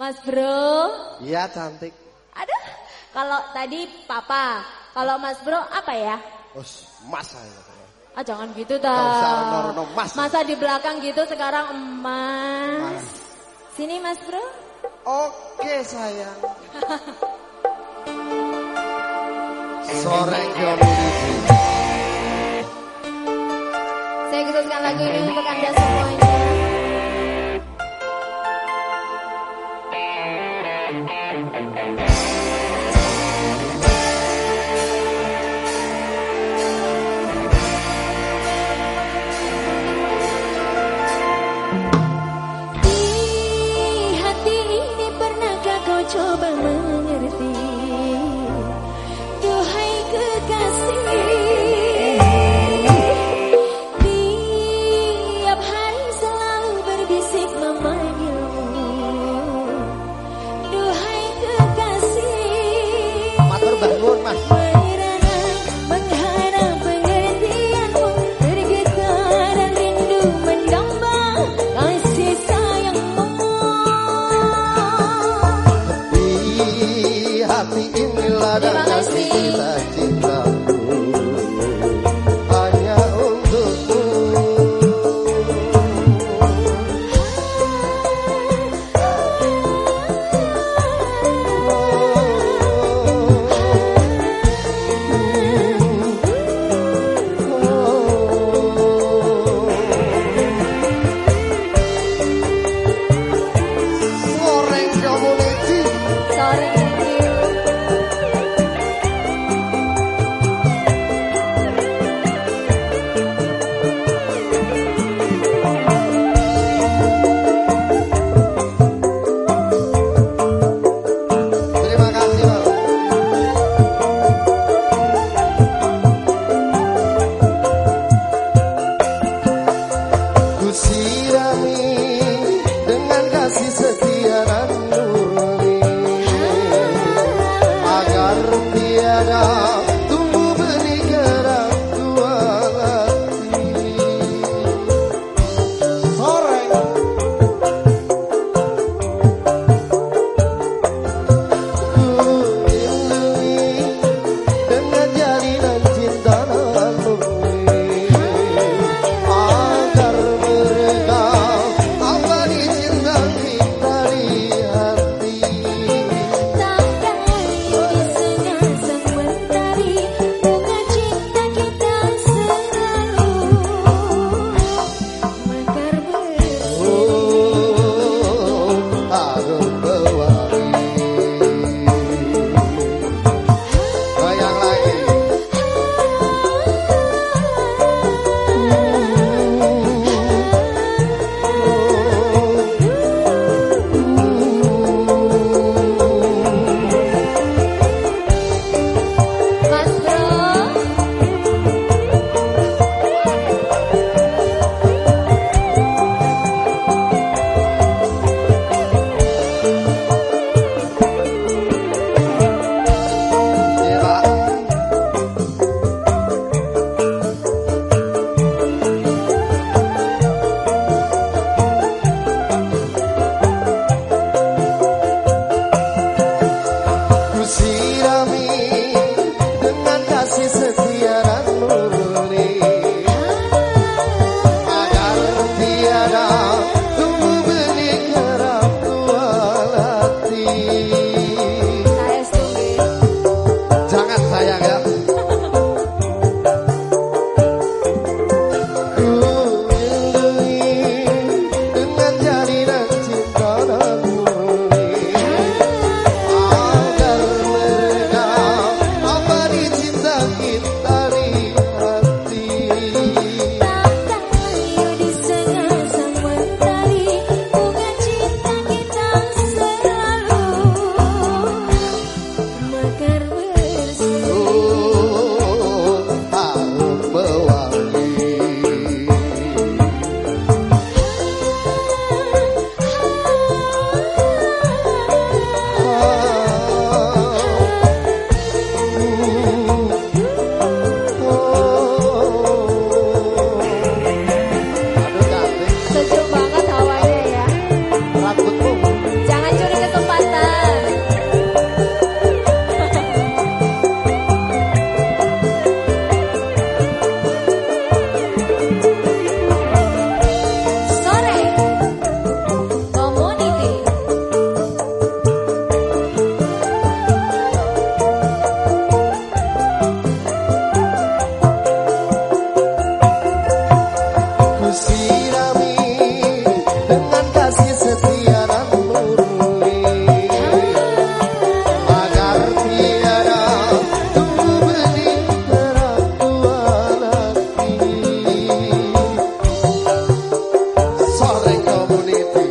Mas Bro. Iya cantik. Aduh, kalau tadi papa, kalau Mas Bro apa ya? Us, mas saya. Ah jangan gitu dah. rono-rono, Mas. Masa di belakang gitu sekarang emas. Mas. Sini Mas Bro. Oke sayang. Sore community. Saya khususkan lagu ini untuk Anda semuanya. Hati ini ladang Terima kasih kasih. Hara see. Bonita.